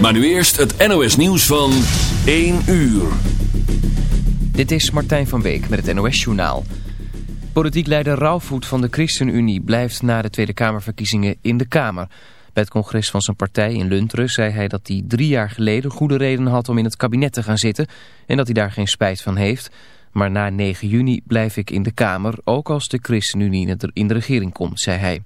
Maar nu eerst het NOS nieuws van 1 uur. Dit is Martijn van Beek met het NOS Journaal. Politiek leider Rauwvoet van de ChristenUnie blijft na de Tweede Kamerverkiezingen in de Kamer. Bij het congres van zijn partij in Lunteren zei hij dat hij drie jaar geleden goede reden had om in het kabinet te gaan zitten en dat hij daar geen spijt van heeft. Maar na 9 juni blijf ik in de Kamer, ook als de ChristenUnie in de regering komt, zei hij.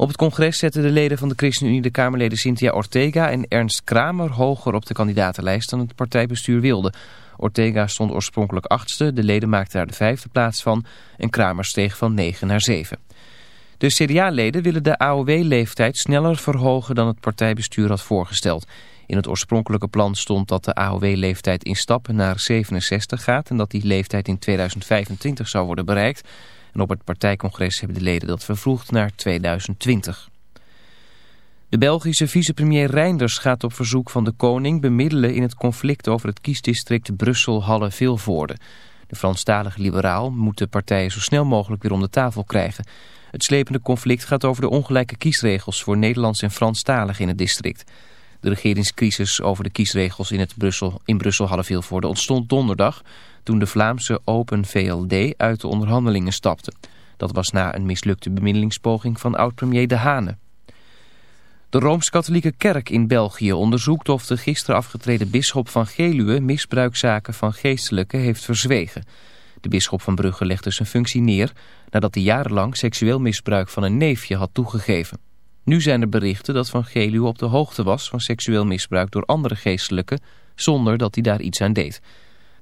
Op het congres zetten de leden van de ChristenUnie de Kamerleden Cynthia Ortega en Ernst Kramer hoger op de kandidatenlijst dan het partijbestuur wilde. Ortega stond oorspronkelijk achtste, de leden maakten daar de vijfde plaats van en Kramer steeg van 9 naar 7. De CDA-leden willen de AOW-leeftijd sneller verhogen dan het partijbestuur had voorgesteld. In het oorspronkelijke plan stond dat de AOW-leeftijd in stappen naar 67 gaat en dat die leeftijd in 2025 zou worden bereikt. En op het partijcongres hebben de leden dat vervroegd naar 2020. De Belgische vicepremier Reinders gaat op verzoek van de koning bemiddelen in het conflict over het kiesdistrict Brussel-Halle-Vilvoorde. De Franstalige liberaal moet de partijen zo snel mogelijk weer om de tafel krijgen. Het slepende conflict gaat over de ongelijke kiesregels voor Nederlands en Franstaligen in het district. De regeringscrisis over de kiesregels in, het Brussel, in Brussel-Halle-Vilvoorde ontstond donderdag toen de Vlaamse Open VLD uit de onderhandelingen stapte. Dat was na een mislukte bemiddelingspoging van oud-premier De Hane. De Rooms-Katholieke Kerk in België onderzoekt of de gisteren afgetreden bisschop van Geluwe misbruikzaken van geestelijken heeft verzwegen. De bisschop van Brugge legde zijn functie neer nadat hij jarenlang seksueel misbruik van een neefje had toegegeven. Nu zijn er berichten dat Van Geluwe op de hoogte was van seksueel misbruik door andere geestelijken zonder dat hij daar iets aan deed.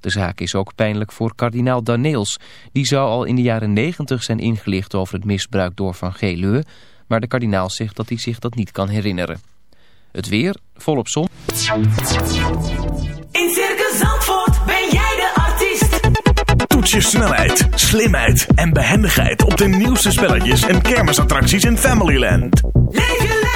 De zaak is ook pijnlijk voor kardinaal Daneels. Die zou al in de jaren negentig zijn ingelicht over het misbruik door Van Geluwe, maar de kardinaal zegt dat hij zich dat niet kan herinneren. Het weer, volop zon. In Circus Zandvoort ben jij de artiest. Toets je snelheid, slimheid en behendigheid op de nieuwste spelletjes en kermisattracties in Familyland. Leef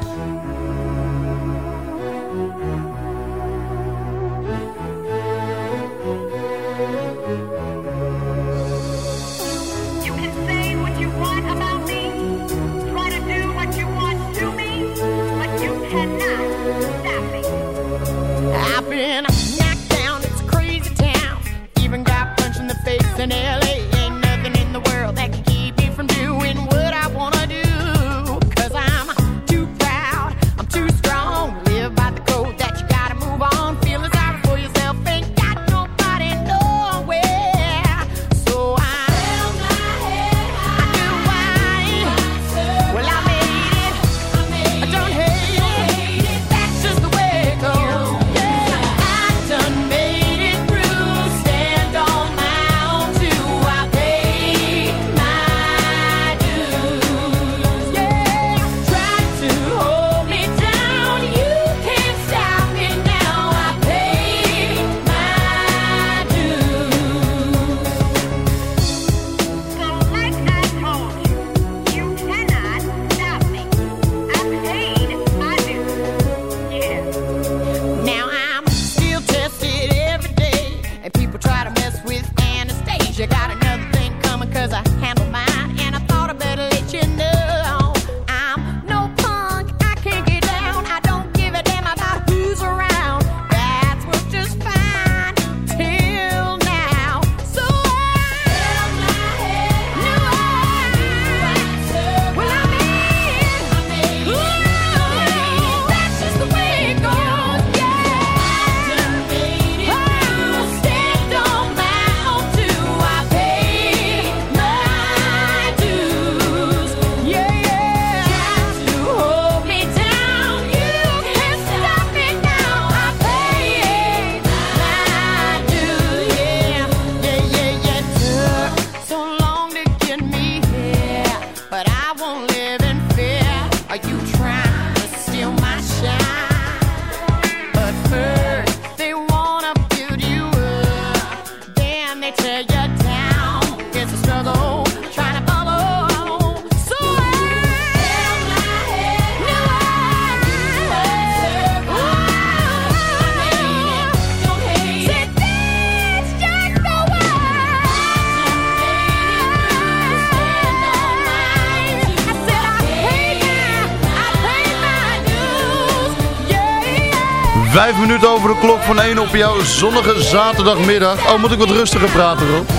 minuten over de klok van 1 op jouw zonnige zaterdagmiddag. Oh, moet ik wat rustiger praten, Rob?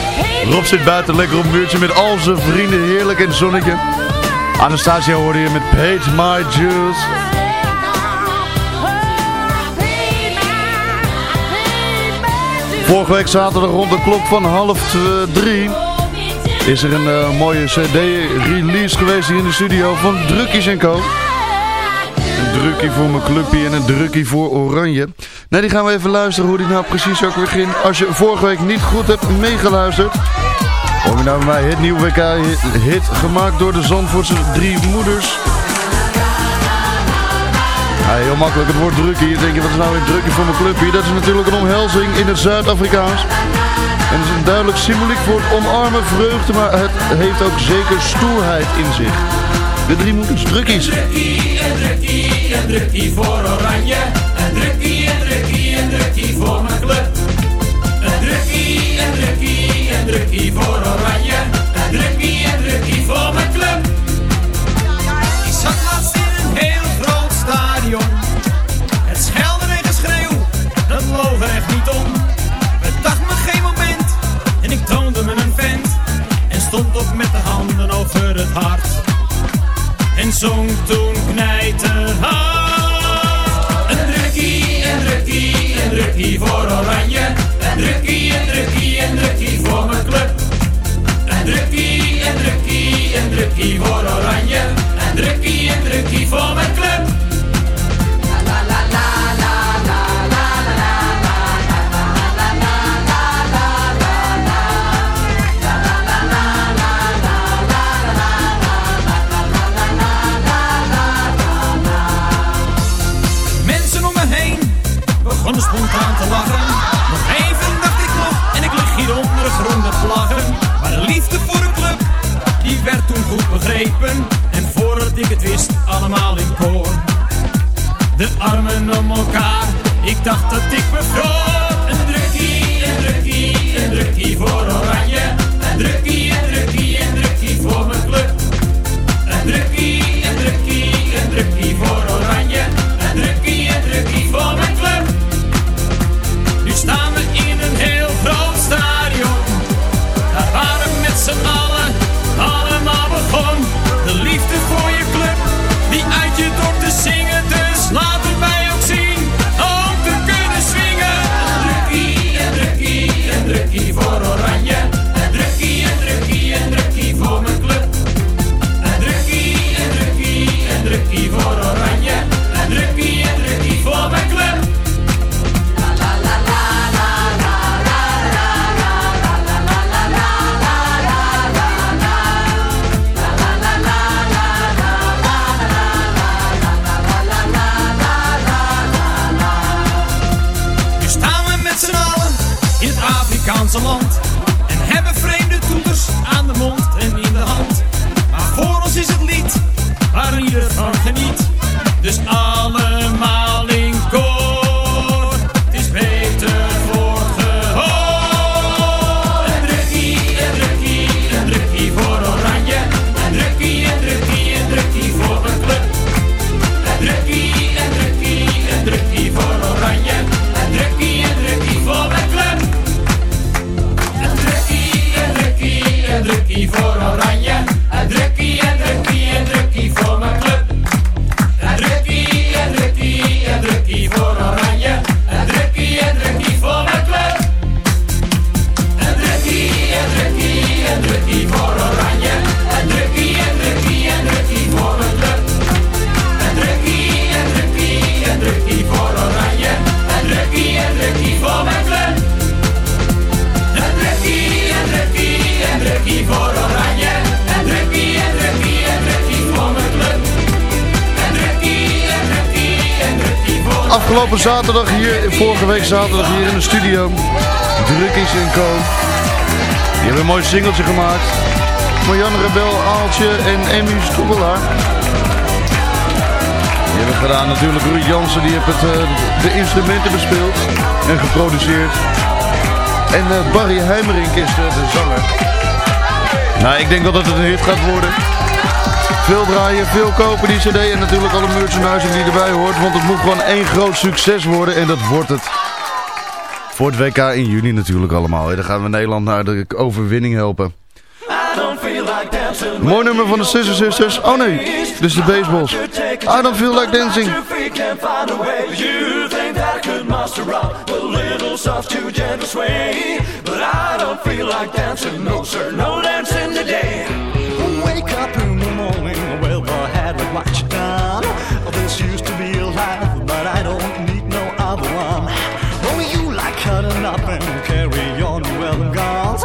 Rob zit buiten lekker op een muurtje met al zijn vrienden. Heerlijk in zonnetje. Anastasia hoorde je met Page My Juice. Vorige week zaterdag rond de klok van half drie is er een eh, mooie cd-release geweest hier in de studio van Drukkies Co. Een drukkie voor mijn clubje en een drukkie voor Oranje. Nee, die gaan we even luisteren hoe die nou precies ook weer ging. Als je vorige week niet goed hebt meegeluisterd... Hoor je nou bij het nieuwe WK-hit gemaakt door de Zandvoortse drie moeders... Heel makkelijk, het woord drukkie. Je denk je, wat is nou weer drukkie voor mijn clubje? Dat is natuurlijk een omhelzing in het Zuid-Afrikaans. En het is een duidelijk symboliek voor het omarmen vreugde, maar het heeft ook zeker stoerheid in zich. De drie moeders, drukkies. Een drukkie, een drukkie voor Oranje. Een drukkie, een drukkie, een drukkie voor mijn club. Een drukkie, een drukkie, een drukkie voor Oranje. Een drukkie, een drukkie voor mijn club. Zong toen knijterhard. Een drukkie, een drukkie, een drukkie voor Oranje. Een drukkie, een drukkie, een drukkie voor mijn club. Een drukkie, een drukkie, een drukkie voor Oranje. Een drukkie, een drukkie voor mijn club. Afgelopen zaterdag hier, vorige week zaterdag hier in de studio. Drukkies en Co. Die hebben een mooi singeltje gemaakt. Marjan Rebel, Aaltje en Emmy Stoebelaar. Die hebben gedaan natuurlijk Ruud Jansen, die heeft het, eh, de instrumenten bespeeld en geproduceerd. En eh, Barry Heimerink is de, de zanger. Nou, ik denk wel dat het een hit gaat worden. Veel draaien, veel kopen die cd en natuurlijk alle merchandising die erbij hoort. Want het moet gewoon één groot succes worden en dat wordt het. Voor het WK in juni natuurlijk allemaal. Dan gaan we Nederland naar de overwinning helpen. Mooi nummer van de Scissor Sisters. Oh nee, is de baseballs. I don't feel like dancing. but I don't feel like dancing. No sir, no. And done. This used to be a life, but I don't need no other one. Oh, you like cutting up and carry on, well, I'm gone.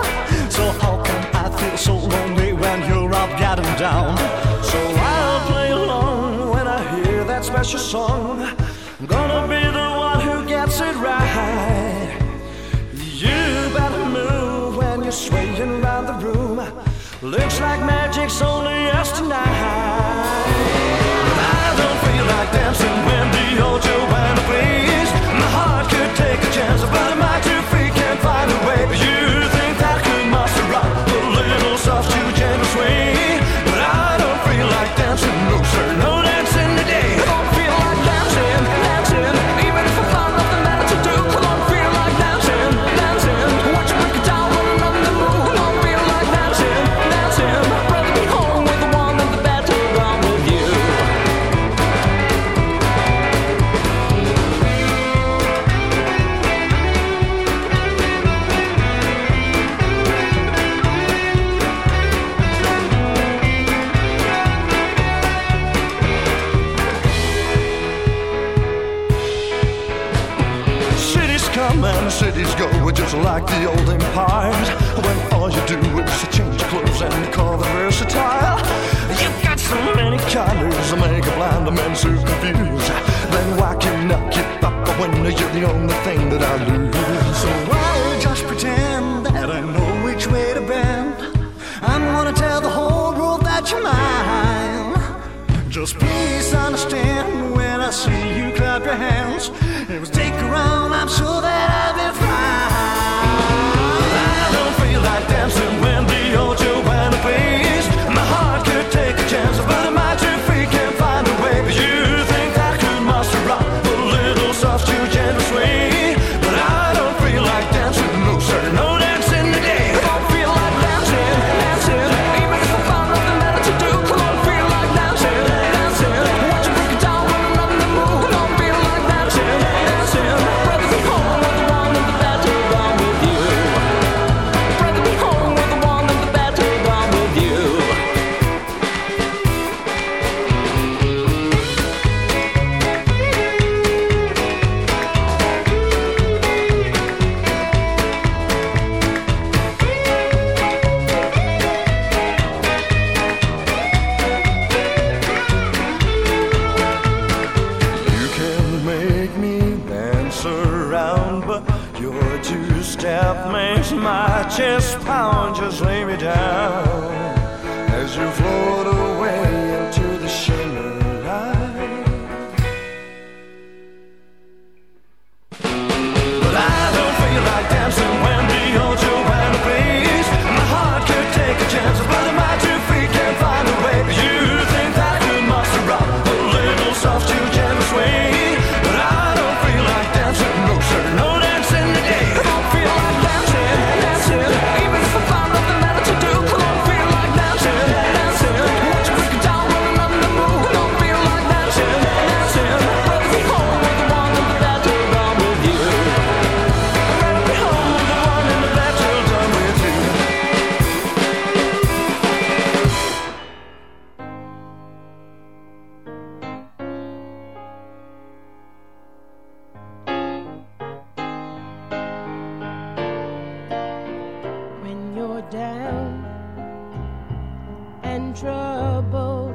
So how come I feel so lonely when you're up, getting down? So I'll play along when I hear that special song. I'm gonna be the one who gets it right. You better move when you're swaying around the room. Looks like magic's only us tonight. The old empires. When all you do is change clothes and call them versatile. You've got so many colors, make a blind man so confused. Then why can I keep up when you're the only thing that I lose? So I just pretend that I know which way to bend. I'm gonna tell the whole world that you're mine. Just please understand when I see you clap your hands. It was take around, I'm sure that trouble.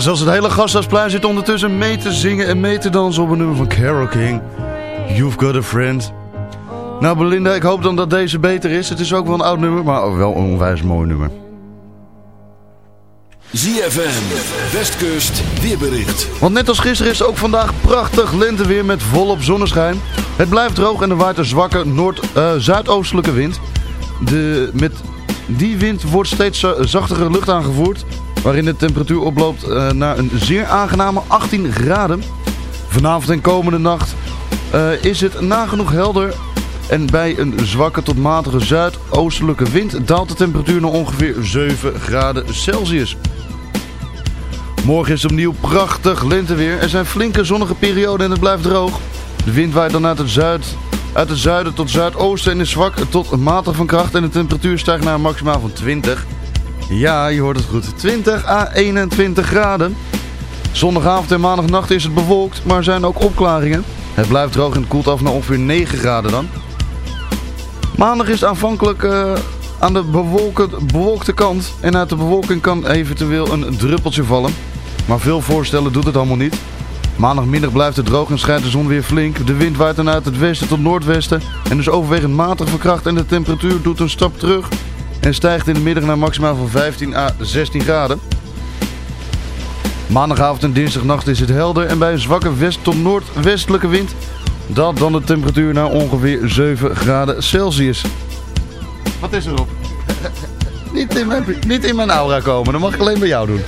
Zelfs het hele gasthuisplein zit ondertussen mee te zingen en mee te dansen op een nummer van Carol King. You've got a friend. Nou Belinda, ik hoop dan dat deze beter is. Het is ook wel een oud nummer, maar wel een onwijs mooi nummer. ZFM, Westkust, weerbericht. Want net als gisteren is ook vandaag prachtig lenteweer met volop zonneschijn. Het blijft droog en er waait een zwakke noord-zuidoostelijke wind. De, met die wind wordt steeds za- zachtere lucht aangevoerd. Waarin de temperatuur oploopt eh, naar een zeer aangename 18 graden. Vanavond en komende nacht eh, is het nagenoeg helder. En bij een zwakke tot matige zuidoostelijke wind daalt de temperatuur naar ongeveer 7 graden Celsius. Morgen is opnieuw prachtig lenteweer. Er zijn flinke zonnige perioden en het blijft droog. De wind waait dan uit het, zuid, uit het zuiden tot zuidoosten en is zwak tot matig van kracht. En de temperatuur stijgt naar een maximaal van 20. Ja, je hoort het goed. 20 à 21 graden. Zondagavond en maandagnacht is het bewolkt, maar er zijn ook opklaringen. Het blijft droog en het koelt af naar ongeveer 9 graden dan. Maandag is aanvankelijk eh, aan de bewolken, bewolkte kant. En uit de bewolking kan eventueel een druppeltje vallen. Maar veel voorstellen doet het allemaal niet. Maandagmiddag blijft het droog en schijnt de zon weer flink. De wind waait dan uit het westen tot noordwesten. En is overwegend matig van kracht. En de temperatuur doet een stap terug. En stijgt in de middag naar maximaal van 15 à 16 graden. Maandagavond en dinsdagnacht is het helder. En bij een zwakke west tot noordwestelijke wind daalt dan de temperatuur naar ongeveer 7 graden Celsius. Wat is erop? niet, in mijn, niet in mijn aura komen, dat mag ik alleen bij jou doen.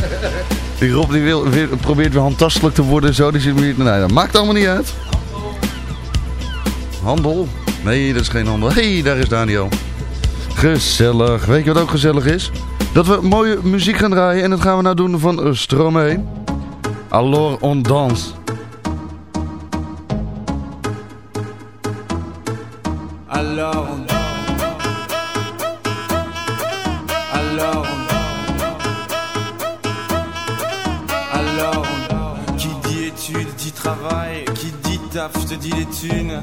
Die Rob die wil, weer, probeert weer handtastelijk te worden, zo, die zit. Nee, dat maakt allemaal niet uit. Handel? Nee, dat is geen handel. Hé, hey, daar is Daniel. Gezellig. Weet je wat ook gezellig is? Dat we mooie muziek gaan draaien en dat gaan we nou doen van uh, Stromae. Alors on danse. Alors on Alors on Alors on Qui dit études dit travail Qui dit taf, je te dis les thunes.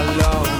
alone.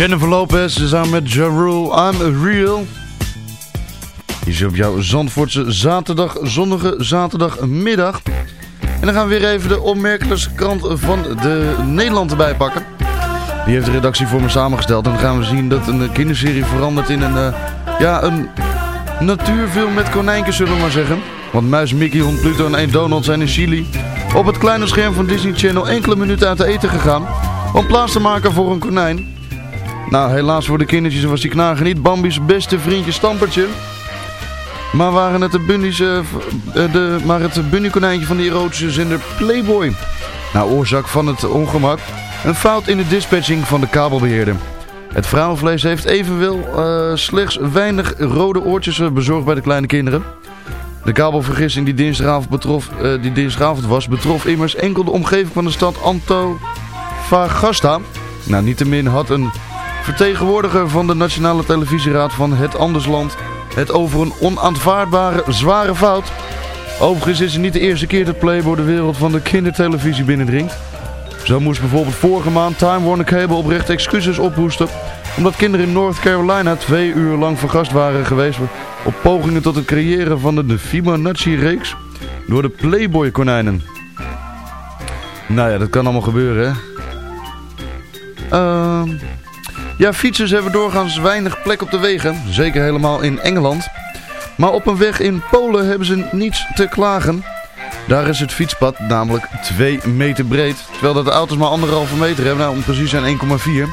Jennifer Lopez samen met Ja Rule, I'm Real. Hier op jouw Zandvoortse zaterdag, zonnige zaterdagmiddag. En dan gaan we weer even de opmerkelijkste krant van de Nederland erbij pakken. Die heeft de redactie voor me samengesteld. En dan gaan we zien dat een kinderserie verandert in een, uh, ja, een natuurfilm met konijntjes, zullen we maar zeggen. Want Muis, Mickey, Hond Pluto en 1 Donald zijn in Chili op het kleine scherm van Disney Channel enkele minuten uit eten gegaan. Om plaats te maken voor een konijn. Nou, helaas voor de kindertjes was die knager niet Bambi's beste vriendje Stampertje. Maar waren het de bunnies, uh, de, maar het bunnykonijntje van de erotische zender Playboy. Nou, oorzaak van het ongemak. Een fout in de dispatching van de kabelbeheerder. Het vrouwenvlees heeft evenwel uh, slechts weinig rode oortjes bezorgd bij de kleine kinderen. De kabelvergissing die dinsdagavond, betrof, die dinsdagavond was, betrof immers enkel de omgeving van de stad Antofagasta. Nou, niettemin had een vertegenwoordiger van de Nationale Televisieraad van het Andersland het over een onaanvaardbare zware fout. Overigens is het niet de eerste keer dat Playboy de wereld van de kindertelevisie binnendringt. Zo moest bijvoorbeeld vorige maand Time Warner Cable oprecht excuses ophoesten... omdat kinderen in North Carolina twee uur lang vergast waren geweest... op pogingen tot het creëren van de Fibonacci-reeks door de Playboy-konijnen. Nou ja, dat kan allemaal gebeuren, hè. Ehm... Ja, fietsers hebben doorgaans weinig plek op de wegen, zeker helemaal in Engeland. Maar op een weg in Polen hebben ze niets te klagen. Daar is het fietspad namelijk 2 meter breed, terwijl dat de auto's maar anderhalve meter hebben, nou om precies zijn 1,4.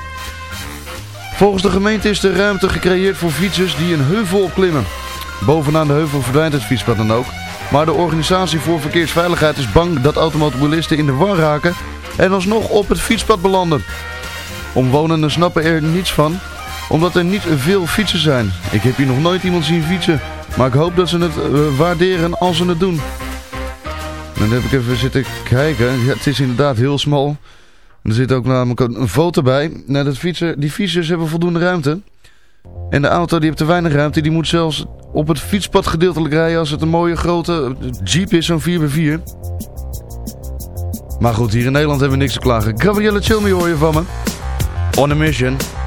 Volgens de gemeente is de ruimte gecreëerd voor fietsers die een heuvel opklimmen. Bovenaan de heuvel verdwijnt het fietspad dan ook. Maar de organisatie voor verkeersveiligheid is bang dat automobilisten in de war raken en alsnog op het fietspad belanden. Omwonenden snappen er niets van, omdat er niet veel fietsen zijn. Ik heb hier nog nooit iemand zien fietsen, maar ik hoop dat ze het uh, waarderen als ze het doen. Dan heb ik even zitten kijken. Het is inderdaad heel smal. Er zit ook namelijk een foto bij. Nou, dat fietsen, die fietsers hebben voldoende ruimte. En de auto die heeft te weinig ruimte. Die moet zelfs op het fietspad gedeeltelijk rijden als het een mooie grote Jeep is, zo'n 4x4. Maar goed, hier in Nederland hebben we niks te klagen. Gabrielle Chilmy hoor je van me. On a mission.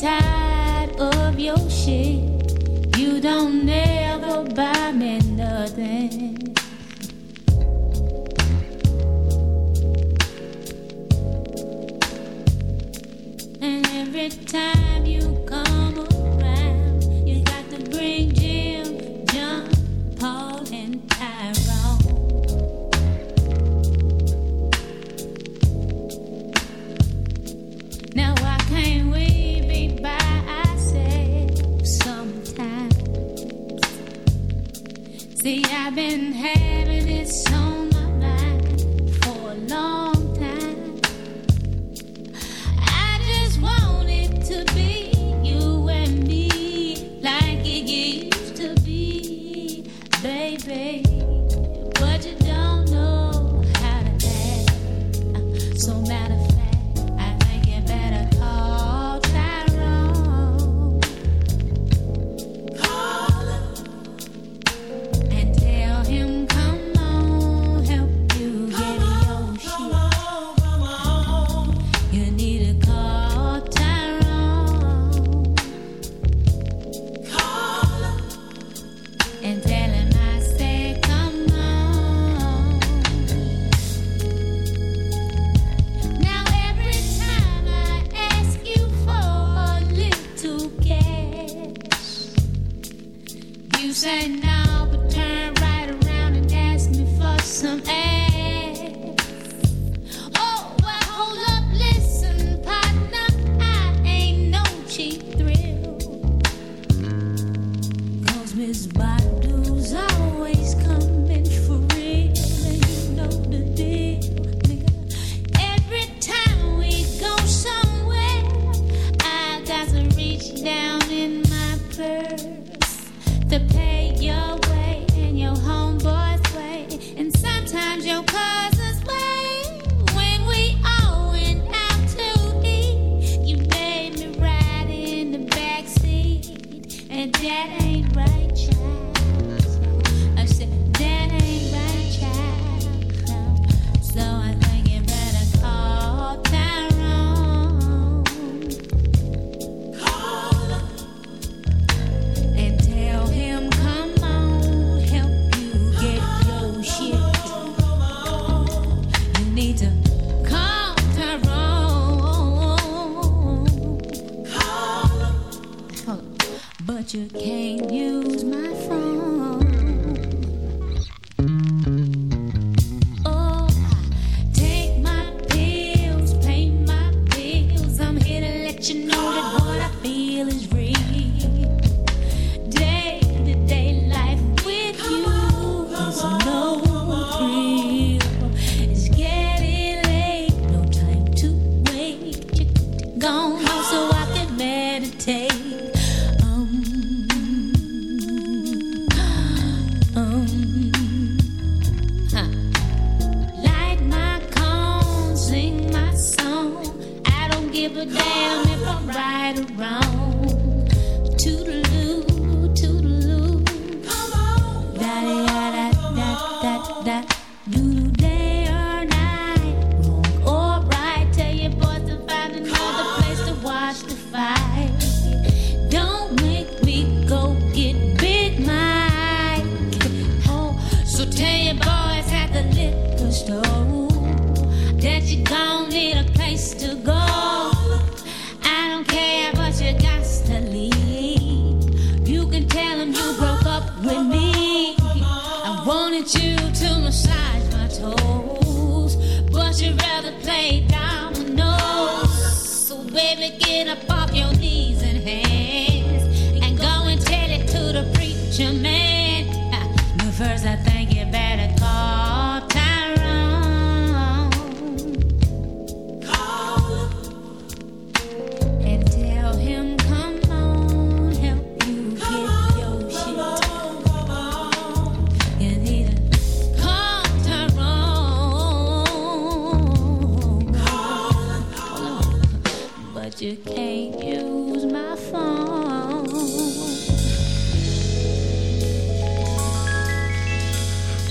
tired of your shit. You don't never buy me nothing. And every time.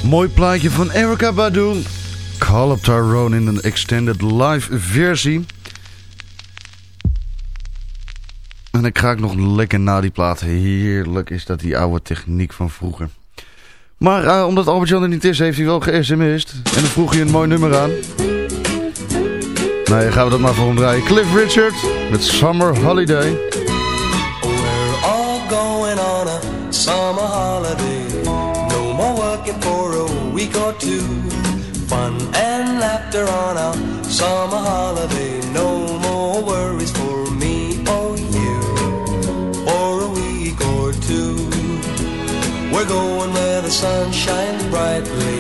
Mooi plaatje van Erica Badu. Call of Tyrone in een extended live versie. En ik ga ik nog lekker na die plaat. Heerlijk is dat die oude techniek van vroeger. Maar eh, omdat Albert-Jan er niet is, heeft hij wel ge-sms'd. En dan vroeg hij een mooi nummer aan. Nou, gaan we dat maar voor omdraaien. Cliff Richard met Summer Holiday. We're all going on a summer holiday. week or two. Fun and laughter on our summer holiday. No more worries for me or you for a week or two. We're going where the sun shines brightly.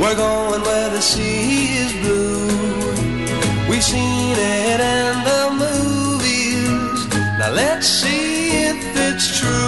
We're going where the sea is blue. We've seen it in the movies. Now let's see if it's true.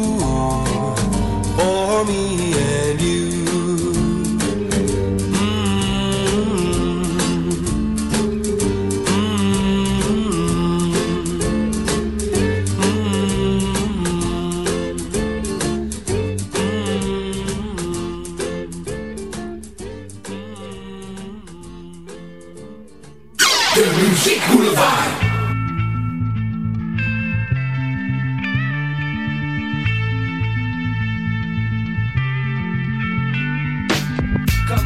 For me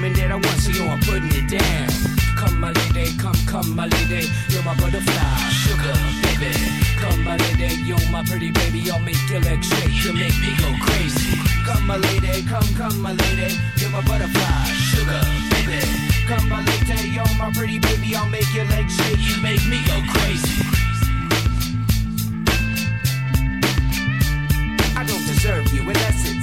woman that I want, so yo, I'm putting it down. Come, my lady, come, come, my lady, you're my butterfly, sugar, baby. Come, my lady, you're my pretty baby, I'll make your legs shake, you make me go crazy. Come, my lady, come, come, my lady, you're my butterfly, sugar, baby. Come, my lady, you're my pretty baby, I'll make your legs shake, you make me go crazy. I don't deserve you, unless it's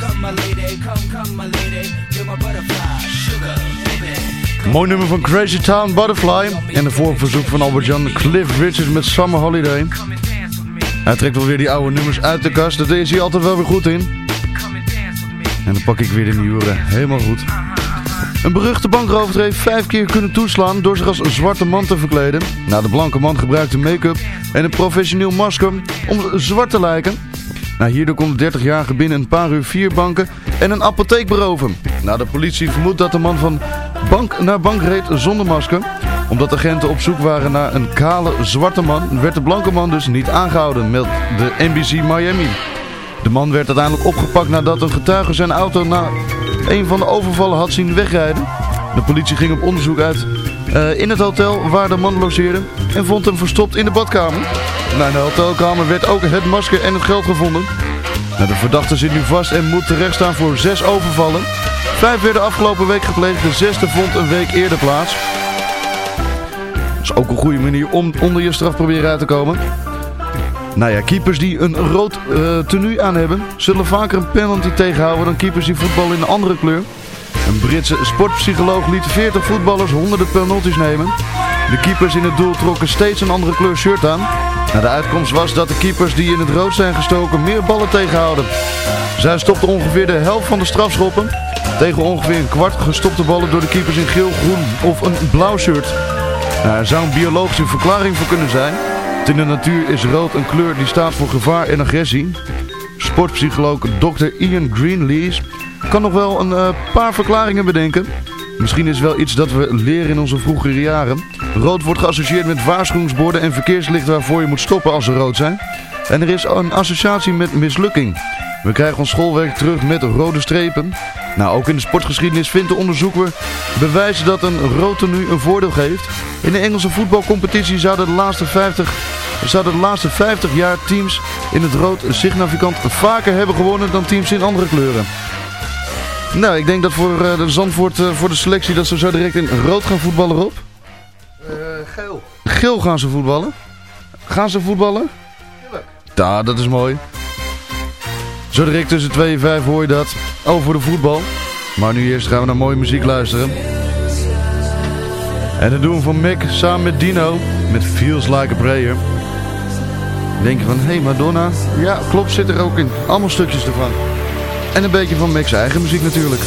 Come my lady, come, come my lady. You're my butterfly, sugar, baby. Mooi nummer van Crazy Town Butterfly. En de voorverzoek van Albert-Jan Cliff Richards met Summer Holiday. Hij trekt wel weer die oude nummers uit de kast. Dat is hij altijd wel weer goed in. En dan pak ik weer de nieuwe helemaal goed. Een beruchte bankrover heeft vijf keer kunnen toeslaan door zich als een zwarte man te verkleden. Nou, de blanke man gebruikte make-up en een professioneel masker om zwart te lijken. Nou, hierdoor kon de 30-jarige binnen een paar uur vier banken en een apotheek beroven. Nou, de politie vermoedt dat de man van bank naar bank reed zonder masker. Omdat agenten op zoek waren naar een kale zwarte man, werd de blanke man dus niet aangehouden, meldt de NBC Miami. De man werd uiteindelijk opgepakt nadat een getuige zijn auto na een van de overvallen had zien wegrijden. De politie ging op onderzoek uit eh, in het hotel waar de man logeerde en vond hem verstopt in de badkamer. Na de hotelkamer werd ook het masker en het geld gevonden. De verdachte zit nu vast en moet terechtstaan voor zes overvallen. Vijf werden afgelopen week gepleegd, de zesde vond een week eerder plaats. Dat is ook een goede manier om onder je straf proberen uit te komen. Nou ja, keepers die een rood uh, tenue aan hebben, zullen vaker een penalty tegenhouden dan keepers die voetballen in een andere kleur. Een Britse sportpsycholoog liet 40 voetballers honderden penalties nemen. De keepers in het doel trokken steeds een andere kleur shirt aan. Nou, de uitkomst was dat de keepers die in het rood zijn gestoken meer ballen tegenhouden. Zij stopten ongeveer de helft van de strafschoppen. Tegen ongeveer een kwart gestopte ballen door de keepers in geel, groen of een blauw shirt. Nou, er zou een biologische verklaring voor kunnen zijn. In de natuur is rood een kleur die staat voor gevaar en agressie. Sportpsycholoog Dr. Ian Greenlees kan nog wel een uh, paar verklaringen bedenken. Misschien is wel iets dat we leren in onze vroegere jaren. Rood wordt geassocieerd met waarschuwingsborden en verkeerslichten waarvoor je moet stoppen als ze rood zijn. En er is een associatie met mislukking. We krijgen ons schoolwerk terug met rode strepen. Nou, ook in de sportgeschiedenis vindt de onderzoeker bewijzen dat een rood tenue een voordeel geeft. In de Engelse voetbalcompetitie zouden de laatste 50, zouden de laatste 50 jaar teams in het rood significant vaker hebben gewonnen dan teams in andere kleuren. Nou, ik denk dat voor uh, de Zandvoort, uh, voor de selectie, dat ze zo direct in rood gaan voetballen, Rob. Uh, geel. Geel gaan ze voetballen? Gaan ze voetballen? Tuurlijk. Ja, dat is mooi. Zo direct tussen 2 en 5 hoor je dat. Over de voetbal. Maar nu eerst gaan we naar mooie muziek luisteren. En dat doen we van Mick samen met Dino. Met Feels Like a Prayer. Denk je van, hé hey Madonna. Ja, klopt, zit er ook in. Allemaal stukjes ervan. En een beetje van Mick's eigen muziek natuurlijk.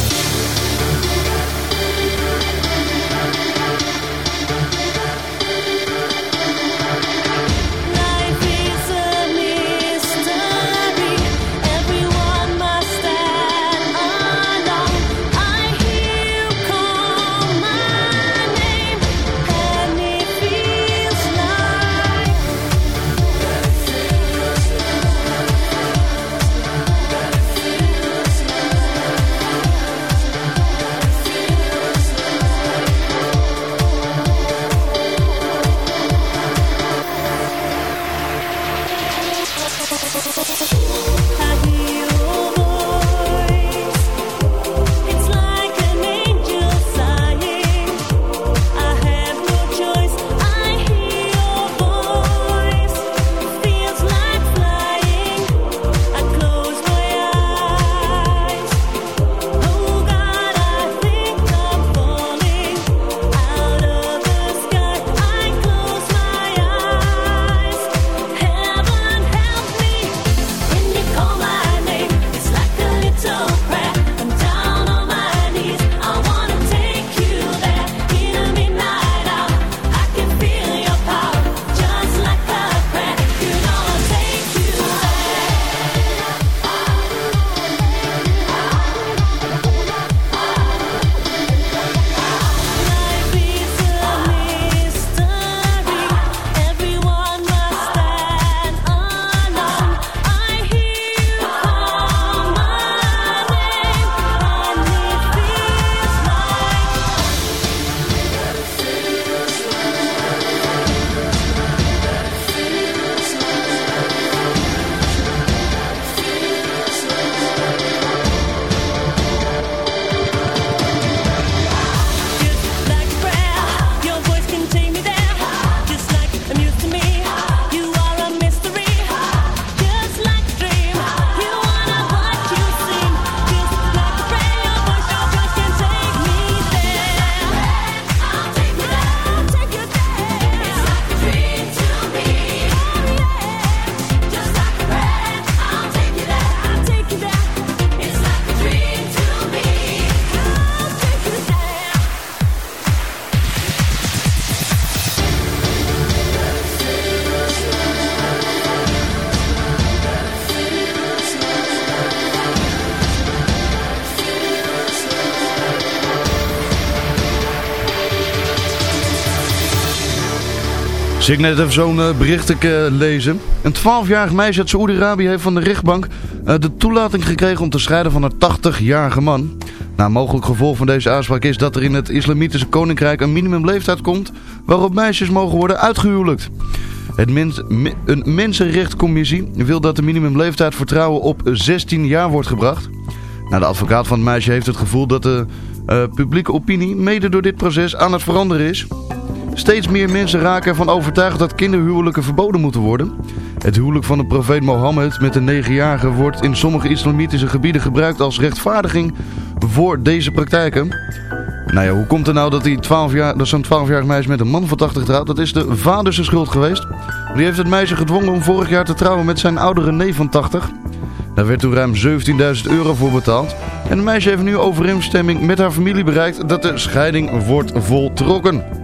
Zie ik net even zo'n uh, bericht ik, uh, lezen. Een 12-jarig meisje uit Saoedi-Arabië heeft van de rechtbank uh, de toelating gekregen om te scheiden van een 80-jarige man. Nou, mogelijk gevolg van deze aanspraak is dat er in het Islamitische Koninkrijk een minimumleeftijd komt waarop meisjes mogen worden uitgehuwelijkt. Het een mensenrechtcommissie wil dat de minimumleeftijd voor trouwen op 16 jaar wordt gebracht. Nou, de advocaat van het meisje heeft het gevoel dat de publieke opinie mede door dit proces aan het veranderen is. Steeds meer mensen raken ervan overtuigd dat kinderhuwelijken verboden moeten worden. Het huwelijk van de profeet Mohammed met een 9-jarige wordt in sommige islamitische gebieden gebruikt als rechtvaardiging voor deze praktijken. Nou ja, hoe komt het nou dat, die 12 jaar, dat zo'n 12-jarig meisje met een man van 80 trouwt? Dat is de vader zijn schuld geweest. Die heeft het meisje gedwongen om vorig jaar te trouwen met zijn oudere neef van 80. Daar werd toen ruim 17.000 euro voor betaald. En het meisje heeft nu overeenstemming met haar familie bereikt dat de scheiding wordt voltrokken.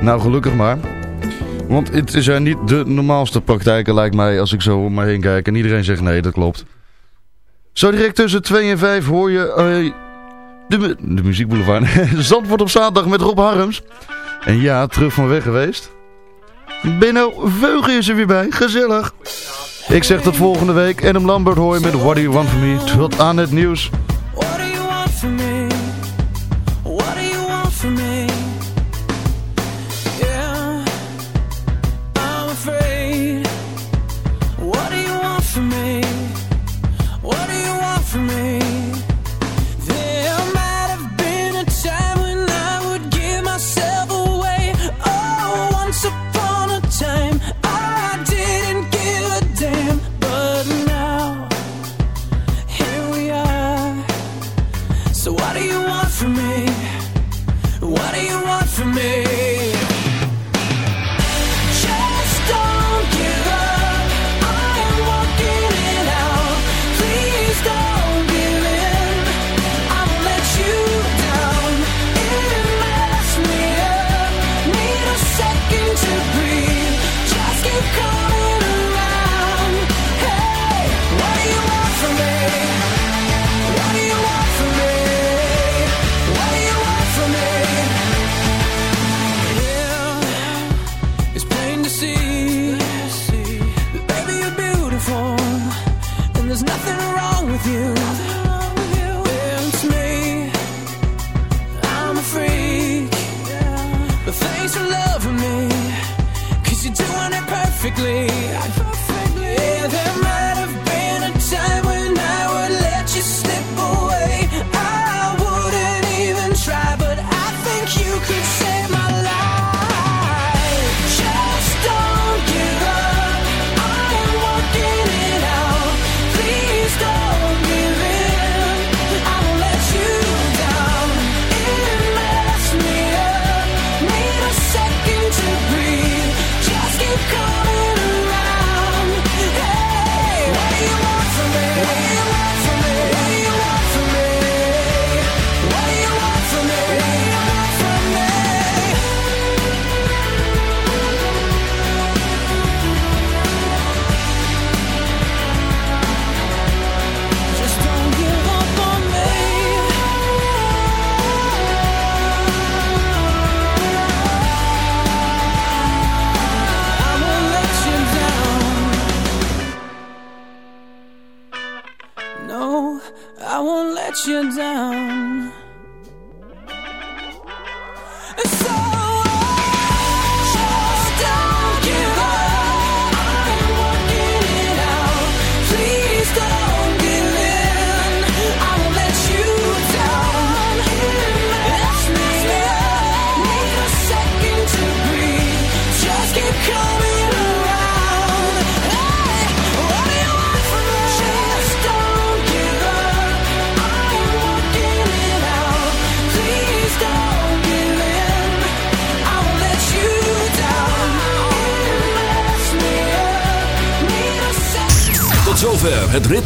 Nou, gelukkig maar. Want het zijn niet de normaalste praktijken, lijkt mij, als ik zo om me heen kijk. En iedereen zegt nee, dat klopt. Zo direct tussen 2 en 5 hoor je uh, de, de muziekboulevard. Zandvoort op zaterdag met Rob Harms. En ja, terug van weg geweest. Benno Veugen is er weer bij. Gezellig. Ik zeg tot volgende week. Adam Lambert hoor je met What Do You Want From Me. Tot aan het nieuws.